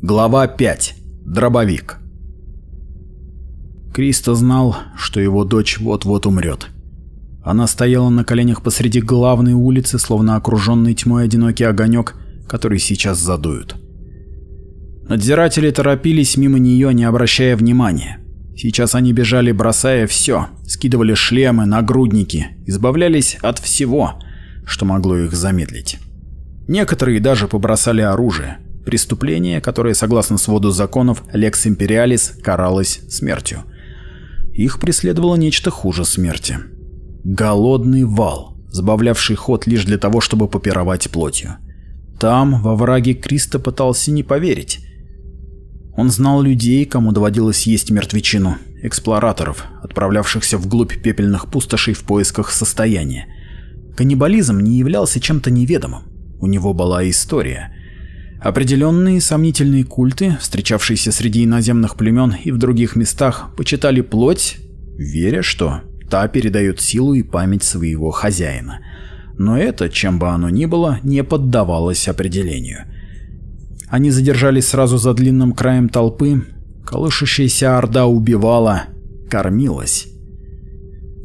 Глава 5. Дробовик. Кристо знал, что его дочь вот-вот умрет. Она стояла на коленях посреди главной улицы, словно окруженный тьмой одинокий огонек, который сейчас задуют. Надзиратели торопились мимо нее, не обращая внимания. Сейчас они бежали, бросая все, скидывали шлемы, нагрудники, избавлялись от всего, что могло их замедлить. Некоторые даже побросали оружие преступление, которое, согласно своду законов Лекс Imperialis, каралось смертью. Их преследовало нечто хуже смерти. Голодный вал, сбавлявший ход лишь для того, чтобы попировать плотью. Там, во враге, Криста пытался не поверить. Он знал людей, кому доводилось есть мертвечину, эксплораторов, отправлявшихся вглубь пепельных пустошей в поисках состояния. Каннибализм не являлся чем-то неведомым. У него была история. Определенные сомнительные культы, встречавшиеся среди иноземных племен и в других местах, почитали плоть, веря, что та передает силу и память своего хозяина. Но это, чем бы оно ни было, не поддавалось определению. Они задержались сразу за длинным краем толпы, колышущаяся орда убивала, кормилась.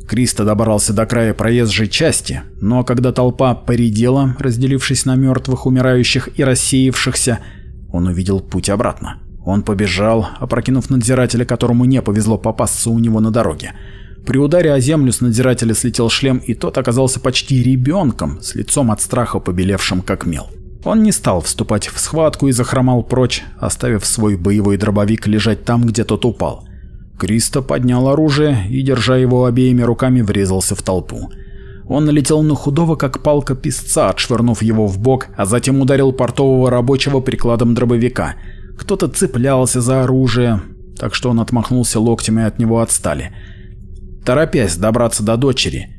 Кристо добрался до края проезжей части, но когда толпа поредела, разделившись на мертвых, умирающих и рассеявшихся, он увидел путь обратно. Он побежал, опрокинув надзирателя, которому не повезло попасться у него на дороге. При ударе о землю с надзирателя слетел шлем, и тот оказался почти ребенком, с лицом от страха побелевшим как мел. Он не стал вступать в схватку и захромал прочь, оставив свой боевой дробовик лежать там, где тот упал. Кристо поднял оружие и, держа его обеими руками, врезался в толпу. Он налетел на худого, как палка песца, отшвырнув его в бок, а затем ударил портового рабочего прикладом дробовика. Кто-то цеплялся за оружие, так что он отмахнулся локтями и от него отстали. Торопясь добраться до дочери,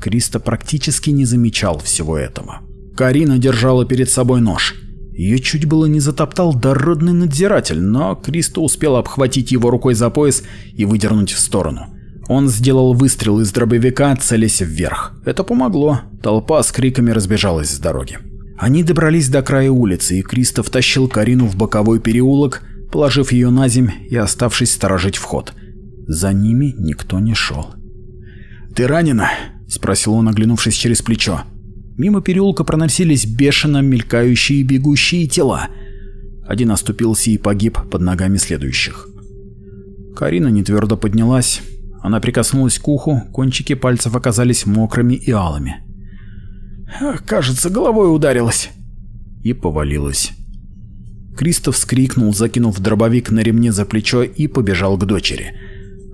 Криста практически не замечал всего этого. Карина держала перед собой нож. Ее чуть было не затоптал дородный надзиратель, но Кристо успел обхватить его рукой за пояс и выдернуть в сторону. Он сделал выстрел из дробовика, целясь вверх. Это помогло. Толпа с криками разбежалась с дороги. Они добрались до края улицы, и Кристо втащил Карину в боковой переулок, положив ее на земь и оставшись сторожить вход. За ними никто не шел. «Ты ранена?» – спросил он, оглянувшись через плечо. Мимо переулка проносились бешено мелькающие бегущие тела. Один оступился и погиб под ногами следующих. Карина нетвердо поднялась. Она прикоснулась к уху, кончики пальцев оказались мокрыми и алыми. «Кажется, головой ударилась!» И повалилась. Кристоф вскрикнул, закинув дробовик на ремне за плечо и побежал к дочери.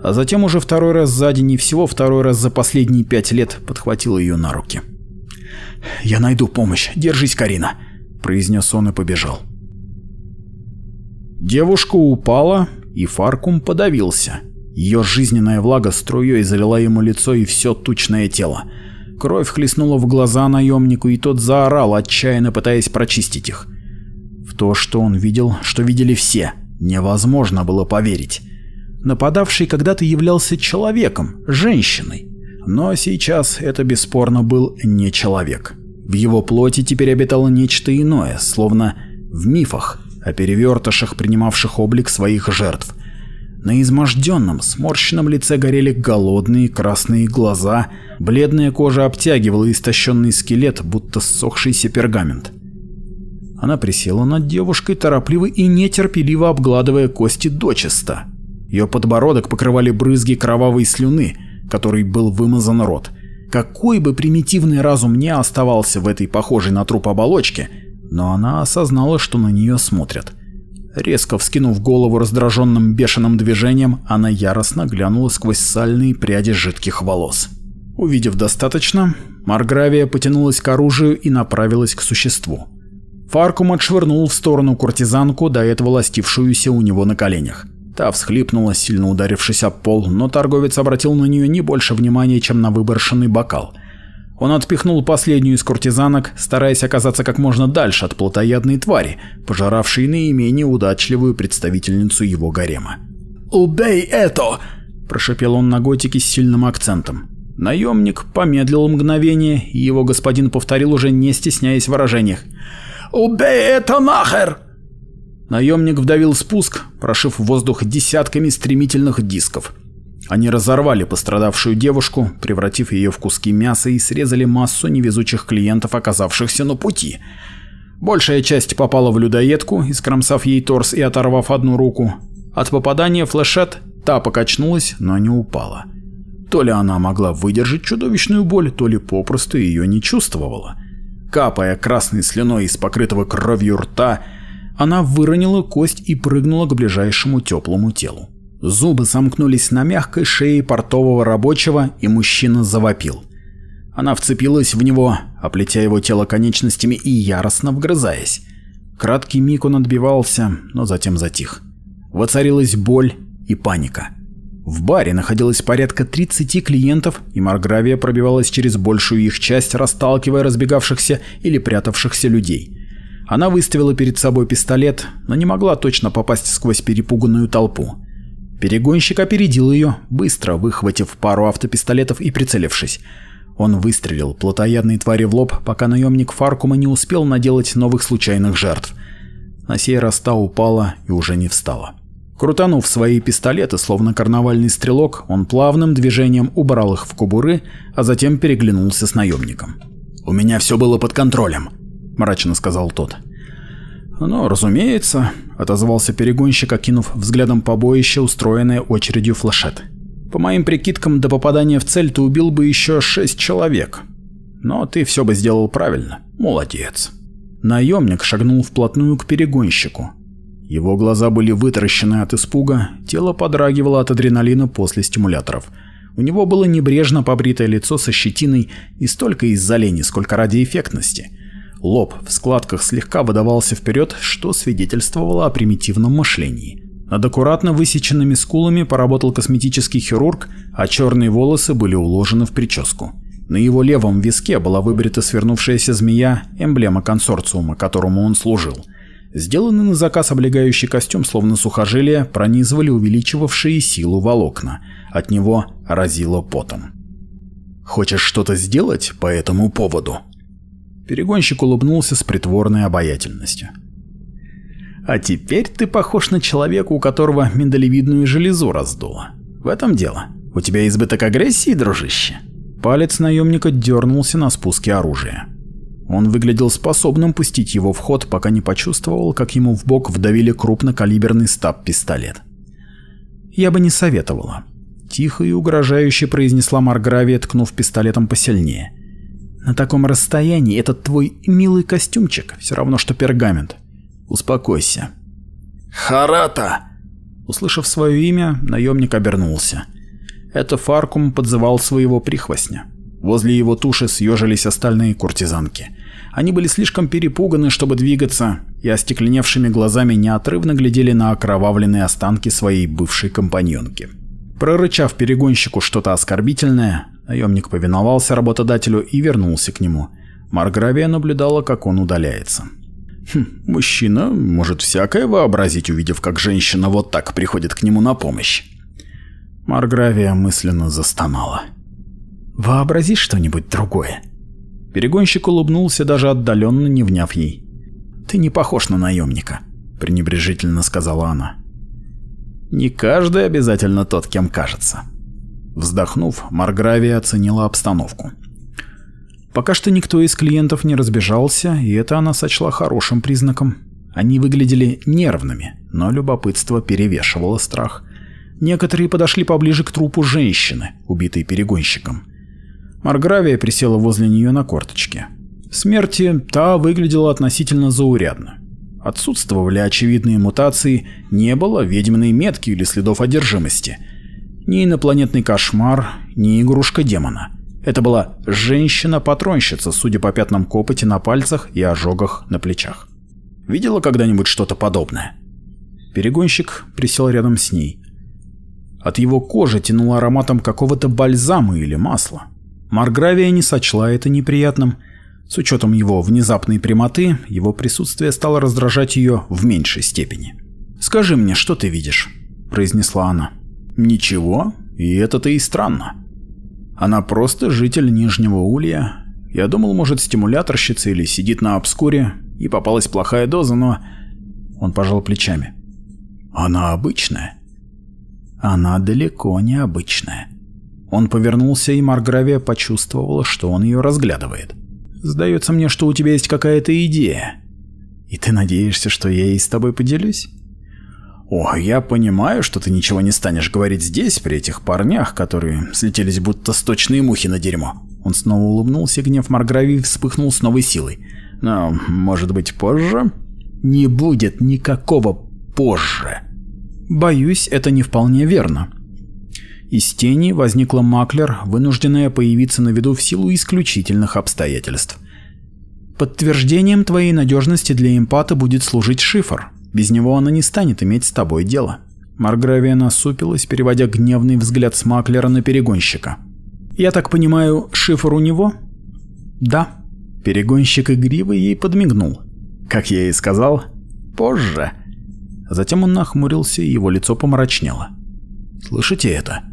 А затем уже второй раз сзади, не всего второй раз за последние пять лет, подхватил ее на руки. Я найду помощь. Держись, Карина!» – произнес он и побежал. Девушка упала, и Фаркум подавился. Ее жизненная влага струей залила ему лицо и все тучное тело. Кровь хлестнула в глаза наемнику, и тот заорал, отчаянно пытаясь прочистить их. В то, что он видел, что видели все, невозможно было поверить. Нападавший когда-то являлся человеком, женщиной. Но сейчас это бесспорно был не человек. В его плоти теперь обитало нечто иное, словно в мифах о перевертышах, принимавших облик своих жертв. На изможденном, сморщенном лице горели голодные красные глаза, бледная кожа обтягивала истощенный скелет, будто ссохшийся пергамент. Она присела над девушкой, торопливо и нетерпеливо обгладывая кости дочиста. Ее подбородок покрывали брызги кровавой слюны, который был вымазан рот. Какой бы примитивный разум не оставался в этой похожей на труп оболочке, но она осознала, что на нее смотрят. Резко вскинув голову раздраженным бешеным движением, она яростно глянула сквозь сальные пряди жидких волос. Увидев достаточно, Маргравия потянулась к оружию и направилась к существу. Фаркум отшвырнул в сторону куртизанку, до этого ластившуюся у него на коленях. Та всхлипнула, сильно ударившись об пол, но торговец обратил на нее не больше внимания, чем на выброшенный бокал. Он отпихнул последнюю из куртизанок, стараясь оказаться как можно дальше от плотоядной твари, пожиравшей наименее удачливую представительницу его гарема. «Убей это!» – прошепел он на готике с сильным акцентом. Наемник помедлил мгновение, и его господин повторил уже не стесняясь в выражениях. «Убей это нахер!» Наемник вдавил спуск, прошив воздух десятками стремительных дисков. Они разорвали пострадавшую девушку, превратив ее в куски мяса и срезали массу невезучих клиентов, оказавшихся на пути. Большая часть попала в людоедку, искромсав ей торс и оторвав одну руку. От попадания флешет та покачнулась, но не упала. То ли она могла выдержать чудовищную боль, то ли попросту ее не чувствовала. Капая красной слюной из покрытого кровью рта, она выронила кость и прыгнула к ближайшему теплому телу. Зубы сомкнулись на мягкой шее портового рабочего, и мужчина завопил. Она вцепилась в него, оплетя его тело конечностями и яростно вгрызаясь. Краткий миг он отбивался, но затем затих. Воцарилась боль и паника. В баре находилось порядка 30 клиентов, и Маргравия пробивалась через большую их часть, расталкивая разбегавшихся или прятавшихся людей. Она выставила перед собой пистолет, но не могла точно попасть сквозь перепуганную толпу. Перегонщик опередил ее, быстро выхватив пару автопистолетов и прицелившись. Он выстрелил плотоядной твари в лоб, пока наемник Фаркума не успел наделать новых случайных жертв. На сей раз та упала и уже не встала. Крутанув свои пистолеты, словно карнавальный стрелок, он плавным движением убрал их в кубуры, а затем переглянулся с наемником. «У меня все было под контролем», — мрачно сказал тот. «Ну, разумеется», — отозвался перегонщик, окинув взглядом побоище, устроенное очередью флешет. «По моим прикидкам, до попадания в цель ты убил бы еще шесть человек. Но ты все бы сделал правильно. Молодец». Наемник шагнул вплотную к перегонщику. Его глаза были вытаращены от испуга, тело подрагивало от адреналина после стимуляторов. У него было небрежно побритое лицо со щетиной и столько из-за лени, сколько ради эффектности. Лоб в складках слегка выдавался вперед, что свидетельствовало о примитивном мышлении. Над аккуратно высеченными скулами поработал косметический хирург, а черные волосы были уложены в прическу. На его левом виске была выбрита свернувшаяся змея, эмблема консорциума, которому он служил. Сделанный на заказ облегающий костюм, словно сухожилия пронизывали увеличивавшие силу волокна. От него разило потом. «Хочешь что-то сделать по этому поводу?» Перегонщик улыбнулся с притворной обаятельностью. «А теперь ты похож на человека, у которого миндалевидную железу раздуло. В этом дело. У тебя избыток агрессии, дружище?» Палец наемника дернулся на спуске оружия. Он выглядел способным пустить его в ход, пока не почувствовал, как ему в бок вдавили крупнокалиберный стаб-пистолет. «Я бы не советовала», — тихо и угрожающе произнесла Маргравия, ткнув пистолетом посильнее. На таком расстоянии этот твой милый костюмчик все равно, что пергамент. Успокойся. Харата! Услышав свое имя, наемник обернулся. Это Фаркум подзывал своего прихвостня. Возле его туши съежились остальные куртизанки. Они были слишком перепуганы, чтобы двигаться, и остекленевшими глазами неотрывно глядели на окровавленные останки своей бывшей компаньонки. Прорычав перегонщику что-то оскорбительное, наемник повиновался работодателю и вернулся к нему. Маргравия наблюдала, как он удаляется. Хм, мужчина может всякое вообразить, увидев, как женщина вот так приходит к нему на помощь. Маргравия мысленно застонала. «Вообрази что-нибудь другое». Перегонщик улыбнулся, даже отдаленно не вняв ей. «Ты не похож на наемника», — пренебрежительно сказала она. Не каждый обязательно тот, кем кажется. Вздохнув, Маргравия оценила обстановку. Пока что никто из клиентов не разбежался, и это она сочла хорошим признаком. Они выглядели нервными, но любопытство перевешивало страх. Некоторые подошли поближе к трупу женщины, убитой перегонщиком. Маргравия присела возле нее на корточке. В смерти та выглядела относительно заурядно. Отсутствовали очевидные мутации, не было ведьминой метки или следов одержимости. Ни инопланетный кошмар, ни игрушка демона. Это была женщина-патронщица, судя по пятнам копоти на пальцах и ожогах на плечах. Видела когда-нибудь что-то подобное? Перегонщик присел рядом с ней. От его кожи тянуло ароматом какого-то бальзама или масла. Маргравия не сочла это неприятным, с учетом его внезапной прямоты, его присутствие стало раздражать ее в меньшей степени. «Скажи мне, что ты видишь?» – произнесла она. «Ничего, и это-то и странно. Она просто житель Нижнего Улья. Я думал, может, стимуляторщица или сидит на обскуре, и попалась плохая доза, но...» Он пожал плечами. «Она обычная?» «Она далеко не обычная». Он повернулся, и Маргравия почувствовала, что он ее разглядывает. Сдается мне, что у тебя есть какая-то идея. И ты надеешься, что я ей с тобой поделюсь? О, я понимаю, что ты ничего не станешь говорить здесь, при этих парнях, которые слетелись будто сточные мухи на дерьмо. Он снова улыбнулся, гнев Марграви вспыхнул с новой силой. Но, может быть, позже? Не будет никакого позже. Боюсь, это не вполне верно. Из тени возникла Маклер, вынужденная появиться на виду в силу исключительных обстоятельств. Подтверждением твоей надежности для импата будет служить шифр. Без него она не станет иметь с тобой дело. Маргравия насупилась, переводя гневный взгляд с Маклера на перегонщика. «Я так понимаю, шифр у него?» «Да». Перегонщик игриво ей подмигнул. «Как я и сказал, позже». Затем он нахмурился, и его лицо помрачнело. «Слышите это?»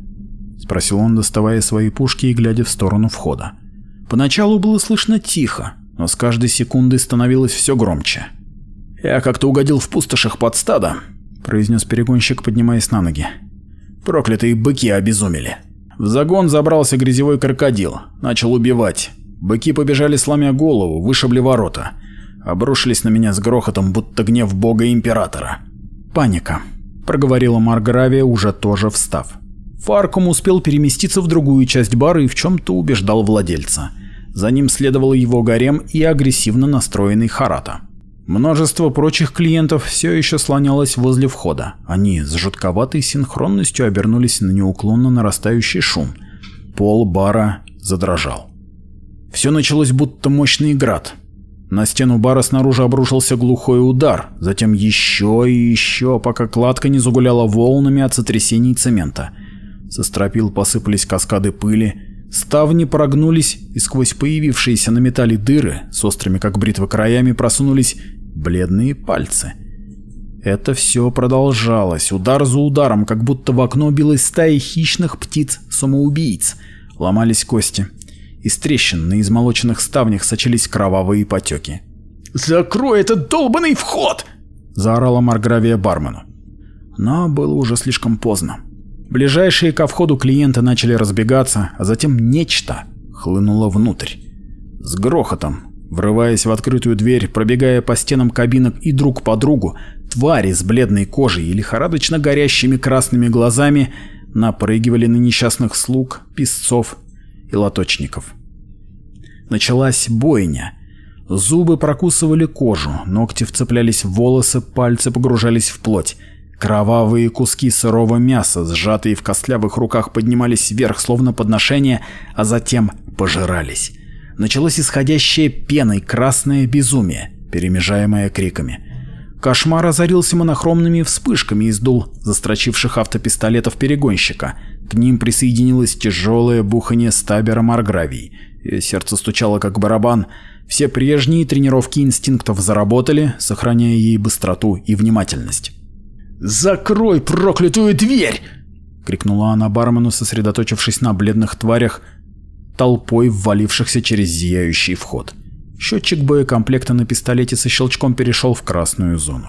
— спросил он, доставая свои пушки и глядя в сторону входа. Поначалу было слышно тихо, но с каждой секундой становилось все громче. «Я как-то угодил в пустошах под стадо», — произнес перегонщик, поднимаясь на ноги. «Проклятые быки обезумели. В загон забрался грязевой крокодил, начал убивать. Быки побежали, сломя голову, вышибли ворота. Обрушились на меня с грохотом, будто гнев бога императора. Паника», — проговорила Маргравия, уже тоже встав. Фарком успел переместиться в другую часть бара и в чем-то убеждал владельца. За ним следовал его гарем и агрессивно настроенный Харата. Множество прочих клиентов все еще слонялось возле входа. Они с жутковатой синхронностью обернулись на неуклонно нарастающий шум. Пол бара задрожал. Все началось будто мощный град. На стену бара снаружи обрушился глухой удар, затем еще и еще, пока кладка не загуляла волнами от сотрясений цемента. Со стропил посыпались каскады пыли, ставни прогнулись, и сквозь появившиеся на металле дыры с острыми как бритвы краями просунулись бледные пальцы. Это все продолжалось, удар за ударом, как будто в окно билась стая хищных птиц-самоубийц. Ломались кости. Из трещин на измолоченных ставнях сочились кровавые потеки. «Закрой этот долбанный вход!» — заорала Маргравия бармену. Но было уже слишком поздно. Ближайшие ко входу клиенты начали разбегаться, а затем нечто хлынуло внутрь. С грохотом, врываясь в открытую дверь, пробегая по стенам кабинок и друг по другу, твари с бледной кожей и лихорадочно горящими красными глазами напрыгивали на несчастных слуг, песцов и лоточников. Началась бойня. Зубы прокусывали кожу, ногти вцеплялись в волосы, пальцы погружались в плоть. Кровавые куски сырого мяса, сжатые в костлявых руках, поднимались вверх, словно подношение, а затем пожирались. Началось исходящее пеной красное безумие, перемежаемое криками. Кошмар озарился монохромными вспышками из дул застрочивших автопистолетов перегонщика. К ним присоединилось тяжелое бухание стабера Маргравий. Сердце стучало как барабан. Все прежние тренировки инстинктов заработали, сохраняя ей быстроту и внимательность. «Закрой проклятую дверь!» — крикнула она бармену, сосредоточившись на бледных тварях, толпой ввалившихся через зияющий вход. Счетчик боекомплекта на пистолете со щелчком перешел в красную зону.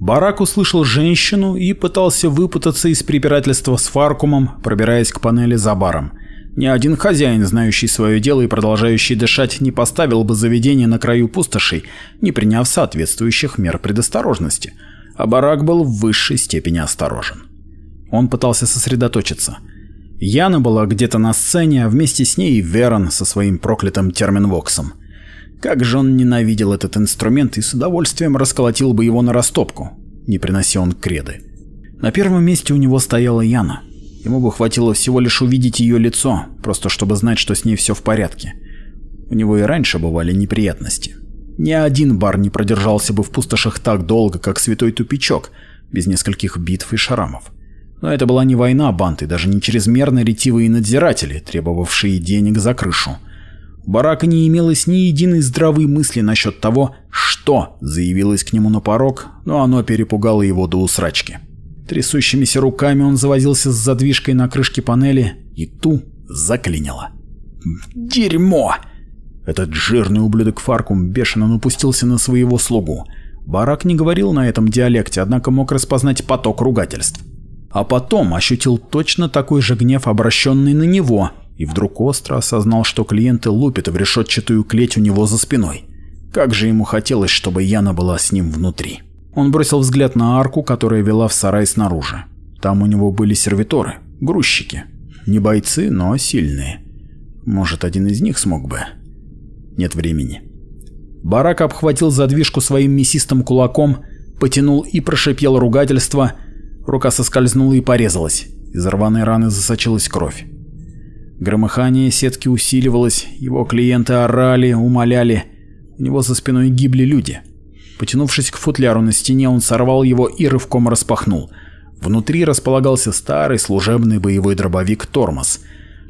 Барак услышал женщину и пытался выпутаться из препирательства с Фаркумом, пробираясь к панели за баром. Ни один хозяин, знающий свое дело и продолжающий дышать, не поставил бы заведение на краю пустошей, не приняв соответствующих мер предосторожности. А барак был в высшей степени осторожен. Он пытался сосредоточиться. Яна была где-то на сцене, а вместе с ней и Верон со своим проклятым терминвоксом. Как же он ненавидел этот инструмент и с удовольствием расколотил бы его на растопку, не принося он креды. На первом месте у него стояла Яна. Ему бы хватило всего лишь увидеть ее лицо, просто чтобы знать, что с ней все в порядке. У него и раньше бывали неприятности. Ни один бар не продержался бы в пустошах так долго, как Святой Тупичок, без нескольких битв и шарамов. Но это была не война банты, даже не чрезмерно ретивые надзиратели, требовавшие денег за крышу. У барака не имелось ни единой здравой мысли насчет того, что заявилось к нему на порог, но оно перепугало его до усрачки. Трясущимися руками он завозился с задвижкой на крышке панели, и ту заклинило. «Дерьмо!» Этот жирный ублюдок Фаркум бешено напустился на своего слугу. Барак не говорил на этом диалекте, однако мог распознать поток ругательств. А потом ощутил точно такой же гнев, обращенный на него, и вдруг остро осознал, что клиенты лупят в решетчатую клеть у него за спиной. Как же ему хотелось, чтобы Яна была с ним внутри. Он бросил взгляд на арку, которая вела в сарай снаружи. Там у него были сервиторы, грузчики. Не бойцы, но сильные. Может, один из них смог бы. Нет времени. Барак обхватил задвижку своим мясистым кулаком, потянул и прошипел ругательство. Рука соскользнула и порезалась. Из рваной раны засочилась кровь. Громыхание сетки усиливалось, его клиенты орали, умоляли. У него за спиной гибли люди. — Потянувшись к футляру на стене, он сорвал его и рывком распахнул. Внутри располагался старый служебный боевой дробовик «Тормоз».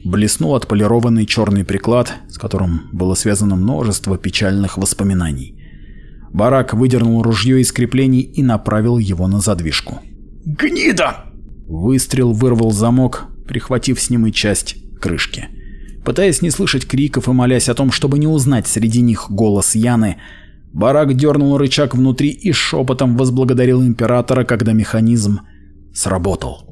Блеснул отполированный черный приклад, с которым было связано множество печальных воспоминаний. Барак выдернул ружье из креплений и направил его на задвижку. «Гнида!» Выстрел вырвал замок, прихватив с ним и часть крышки. Пытаясь не слышать криков и молясь о том, чтобы не узнать среди них голос Яны, Барак дернул рычаг внутри и шепотом возблагодарил императора, когда механизм сработал.